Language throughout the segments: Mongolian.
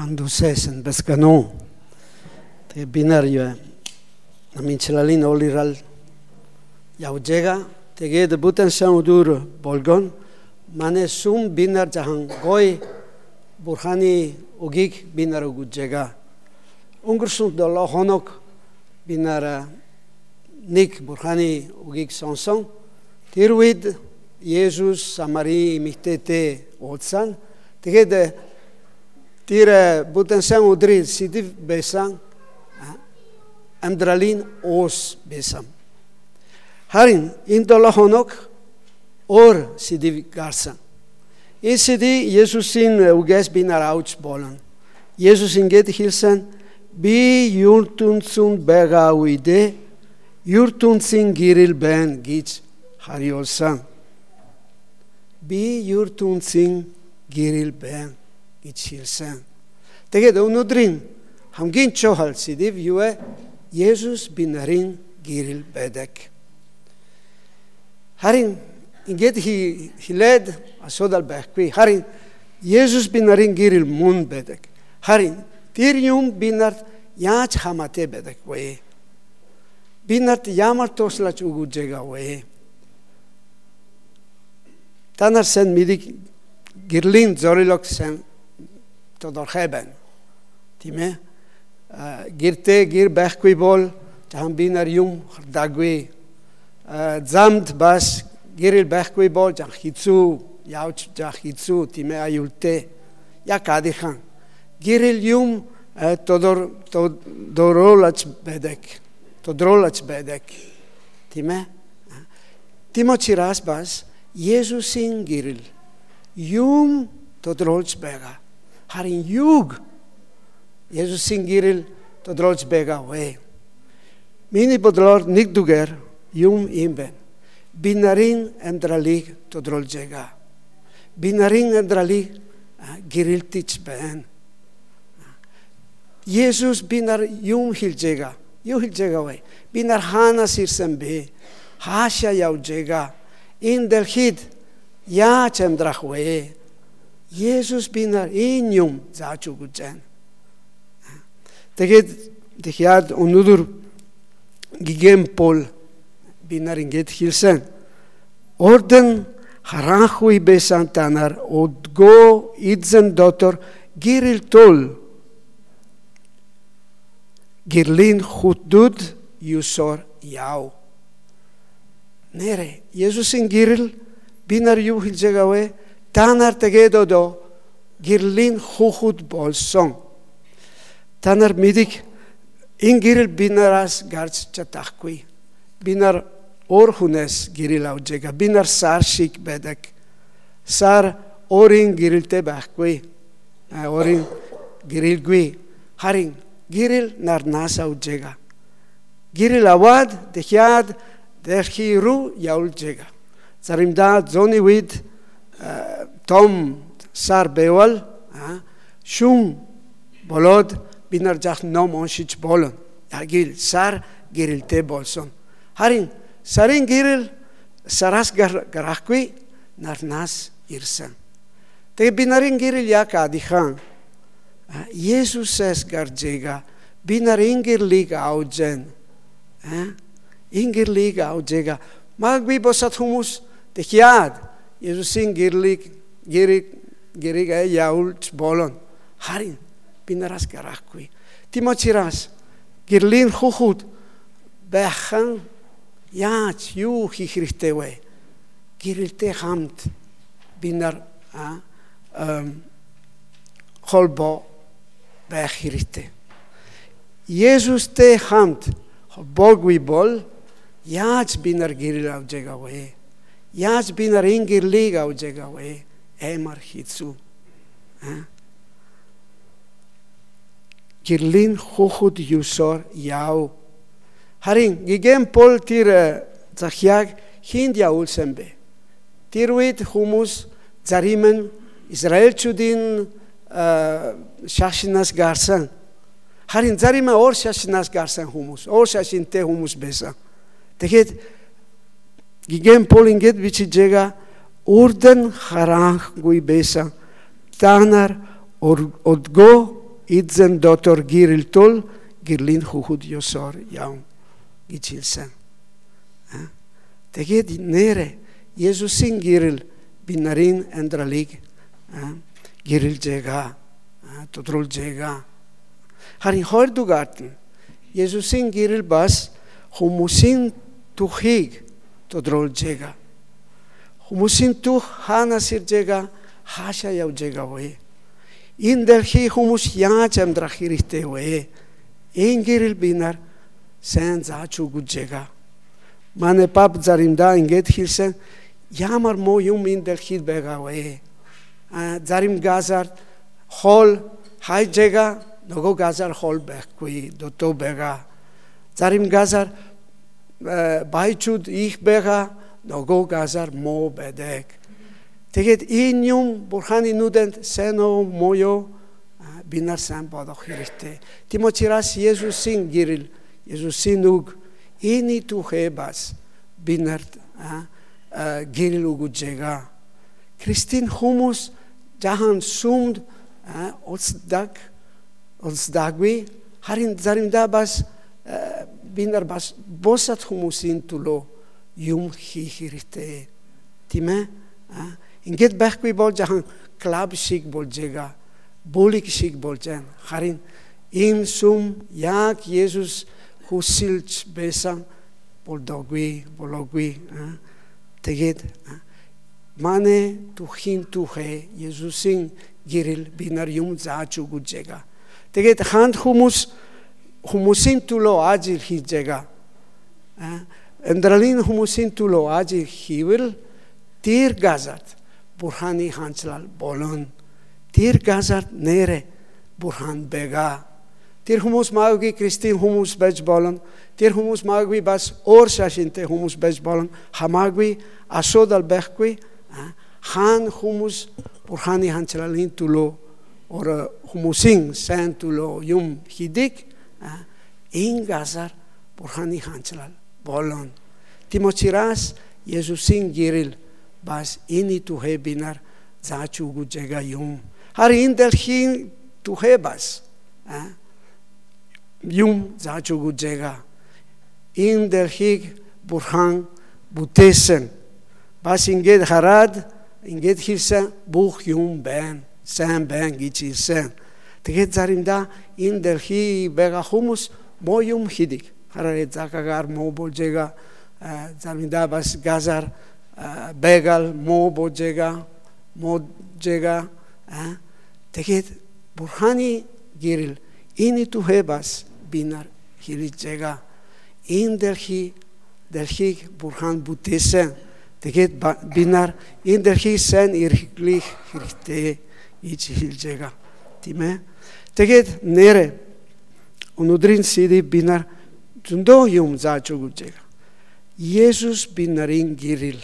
handusesen beskano. Te binario aminchalin oliral yaujega тэгээд бүтэн сан өдөр болгон манай сүм бинар жахан гой бурханы үгийг бинар үгүжэга өнгөрсөн 7 хоног бинара нэг бурханы үгийг сонсон. Тэр үед Есүс Самари мэгтэйтэй уулзсан тэгээд тэр бүтэн сан өдрийн сэдв байсан амьдралын ус байсан Харин энэ 7 хоног өөр сэдв гарсан. Энэ сэдв Есүсийн үгээс би наравч болон. Есүс ингэж хэлсэн би юртунцун байгаа үедээ юртунцын гэрэл байна гэж хариулсан. Би юртунцын гэрэл байна гэж хэлсэн. Тэгээд өнөөдрийн хамгийн чухал сэдв юу вэ? Есүс би нарын гэрэл байдаг. Харин ингээд хилээд асуудал байхгүй. Харин Есүс би нарын гэрэл мөн байдаг. Харин тэр юм би нарт яаж хамаатай байдаг вэ? Би нарт ямар туслаж өгөж байгаа вэ? Та нар сэн мэдик гэрлийн зорилго сэн тодорхой байна. Тийм ээ? Гэртээ гэр байхгүй бол тань би нар юм хардаггүй. Замд бас гэрэл байхгүй бол жах хизүү явж жах хизүү тийм ээ аюултай яг адилхан гэрэл юм тодор тодоролж байдаг. Тодоролж байдаг. Тийм ээ? Тимочирас бас Есүсийн гэрэл. Юм тодоролж байгаа харин юг Есүсийн гэрэл тодоролж байгаа вэ Миний бодлоор нэг дугаар юм юм байна. Би нарын амьдралыг тодруулж байгаа. Би нарын амьдралыг гэрэлтэж байна. Есүс би нар юм хэлж байгаа. Юу хэлж байгаа вэ? Би нар хаанаас ирсэн бэ? Хаашаа явж байгаа? Энэ дэлхийд яаж амьдрах вэ? Есүс би нар энэ юм зааж өгч байна. Тэгээд тэгэхээр өнөөдөр гигэн пол би нар ингэж хэлсэн. Орден харанхуй байсан та нар өдгөө эзэн дотор гэрэл тул гэрлин хутдуд юсор яв. Нэрэ Есүсийн гэрэл би нар юу хэлж байгаа вэ? Та нар тэгээд одоо гэрлин хухуд болсон. Та нар мэдик энэ гэрэл би нараас гарч чадахгүй. Би нар өөр хүнээс гэрэл авж байгаа. Би нар сар шиг байдаг. Сар өөрийн гэрэлтэй байхгүй. Өөрийн гэрэлгүй. Харин гэрэл нарнаас авж байгаа. Гэрэл аваад дахиад дэрхи рүү явуулж байгаа. Заримдаа зоны үед том сар бэвал шум болоод би нар жах ном уншиж болно. Яг сар гэрэлтэй болсон. Харин сарын гэрэл сараас гарахгүй нарнаас ирсэн. Тэгээ би нарын гэрэл яг адихан Есүсээс гаржээга би нарын гэрлийг аужэн. А? Ингерлийг аужээга магби босат хүмүүс тэхиад Есүсийн гэрлийг гэрийг гэрийг яулж болон харин би нараас гарахгүй. Тимочирас гэрлийн хухуд байхан яаж юу хийх хэрэгтэй вэ? Гэрэлтэй хамт би нар холбоо байх хэрэгтэй. Есүстэй хамт холбоогүй бол яаж би нар гэрэл авч байгаа вэ? Яаж би нар энэ гэрлийг авч байгаа вэ? Эмар хийцүү. Гэрлийн хоход юусоор яав Харин гигэн пол тэр захиаг хинд явуулсан бэ. Тэр үед хүмүүс зарим нь Израильчүүдийн шашинаас гарсан. Харин зарим нь өөр шашинаас гарсан хүмүүс, өөр шашинтэй хүмүүс байсан. Тэгэхэд гигэн пол ингээд бичижээга урдан харанхгүй байсан. Та нар өдгөө эзэн дотор гэрэл тул гэрлийн хүүхэд ёсоор яв гэж хэлсэн. Тэгээд нэрэ Есүсийн гэрэл би нарын амьдралыг гэрэлж байгаа тодруулж байгаа. Харин хоёрдугаарт нь Есүсийн гэрэл бас хүмүүсийн тухийг тодруулж байгаа. Хүмүүсийн тух хаанаас ирж байгаа хаашаа явж байгаа вэ? Энэ дэлхий хүмүүс яаж амьдрах хэрэгтэй вэ? Энэ гэрэл би нар сайн зааж байгаа. Манай пап заримдаа ингэж хэлсэн ямар муу юм энэ дэлхийд байгаа вэ? А зарим газар хол хайжэга нөгөө газар хол байхгүй дото байгаа. Зарим газар байчуд их байгаа нөгөө газар муу байдаг. Тэгээд энэ юм бурханы нүдэнд сэно моё бинар сан бодох хэрэгтэй. Тимотирас Есүсийн гэрэл Есүсийн үг энэ тухай бас бинар гэрэл үгүжэга. Кристин хүмүүс жахан сумд улсдаг улсдаггүй харин заримдаа бас бид нар бас босат хүмүүсийн төлөө юм хийх хэрэгтэй. Тийм ээ? Ингээд байхгүй бол жахан клуб шиг болж байгаа булик шиг болж байна харин энэ сум яг Есүс хүсэлж байсан болдоггүй болоогүй тэгээд мане тухин тухэ Есүсийн гэрэл би нар юм зааж өгч байгаа тэгээд ханд хүмүүс хүмүүсийн төлөө ажил хийж байгаа. Амьдралын хүмүүсийн төлөө ажил хийвэл тэр газарт бурханы хандлал болон тэр газарт нэрэ бурхан байгаа. Тэр хүмүүс магадгүй Кристийн хүмүүс байж болон тэр хүмүүс магадгүй бас өөр шашинтэй хүмүүс байж болон хамаагүй асуудал байхгүй хаан хүмүүс бурханы хандлалын төлөө ор хүмүүсийн сайн төлөө юм хийдэг энэ газар бурханы хандлал болон Тимочирас Есүсийн гэрэл бас энэ тухай бинар зааж өгч байгаа юм. Харин дэлхийн тухай бас юм зааж өгч байгаа. Энэ дэлхийг бурхан бүтээсэн. Бас ингээд хараад ингээд хэлсэн бүх юм байна. Сайн байна гэж хэлсэн. Тэгээд заримдаа энэ дэлхий байгаа хүмүүс муу юм хийдэг. Хараа закагаар муу болжега заримдаа бас газар бегал муу болжега можега тэгээд бурханы гэрэл энэ тухай бас бинар хилжега энэ дэлхий дэлхийг бурхан бүтээсэн. Тэгээд бинар энэ дэлхийг сайн эрхлэх хэрэгтэй гэж хэлж байгаа тийм ээ Тэгээд нэрэ өнөөдрийн CD би нар зөндөө юм зааж өгч байгаа. Есүс би нарын гэрэл.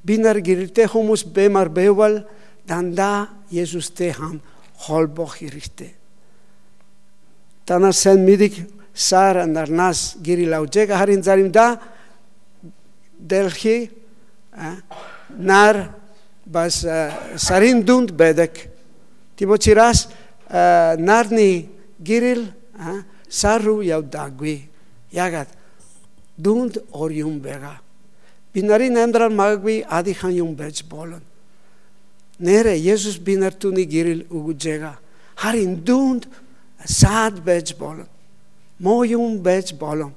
Би нар гэрэлтэй хүмүүс бэмар бэвал дандаа Есүстэй хам холбох хэрэгтэй. Танаа сэн мэдик сар нарнас гэрэл авжэга харин заримдаа дэлхи нар бас сарин дунд бэдэг. Тимочирас нарны гэрэл сару явдаггүй. Ягаад дүнд ор юм байгаа. Би нарын амьдрал магадгүй адихан юм байж болно. Нэрэ Есүс би нартуны гэрэл өгж байгаа. Харин дүнд саад байж болно. Мо юм байж болно.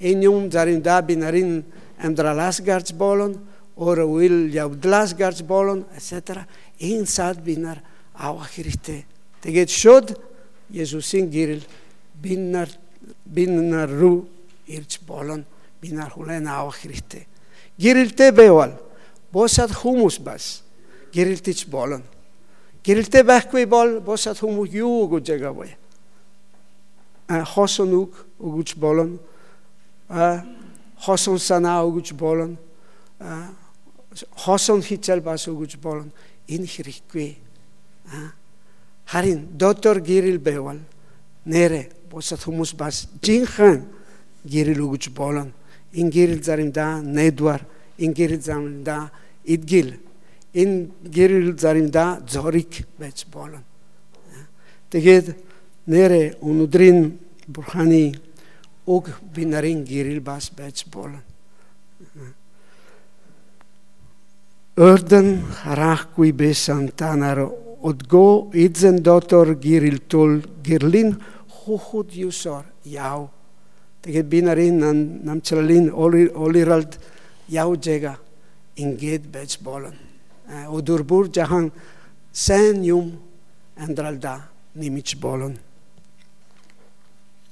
Энэ юм заримдаа би нарын амьдралаас гарч болно. Ора уйл явдлаас гарч болно. etc. Энэ саад би нар авах хэрэгтэй Тэгээд шууд Есүсийн гэрэл биннар биннар руу ирж болон бинар хүлээн авах хэрэгтэй. Гэрэлтэй байвал босад хүмүүс бас гэрэлтэж болно. Гэрэлтэй байхгүй бол босад хүмүүс юу гэж байгаа вэ? А хосон үг өгч болно. А хосон санаа өгч болно. А хосон хичээл бас өгч болно. Энэ хэрэггүй. Харин доктор гэрэл байвал нэрэ босод хүмүүс бас жинхэнэ гэрэл өгж болно. Энэ гэрэл заримдаа недвар, энэ гэрэл заримдаа идгил, энэ гэрэл заримдаа зориг байж болно. Тэгээд нэрэ өнөдрийн бурханы уг би нарын гэрэл бас байж болно. Өрдөн харахгүй байсан нар өдгөө эзэн дотор гэрэл тул гэрлин хухуд юсор яв. Тэгээд би нарын намчлалын олиралд явжэга ингээд байж болно. Өдөр бүр жахан сайн юм амьдралда нэмж болно.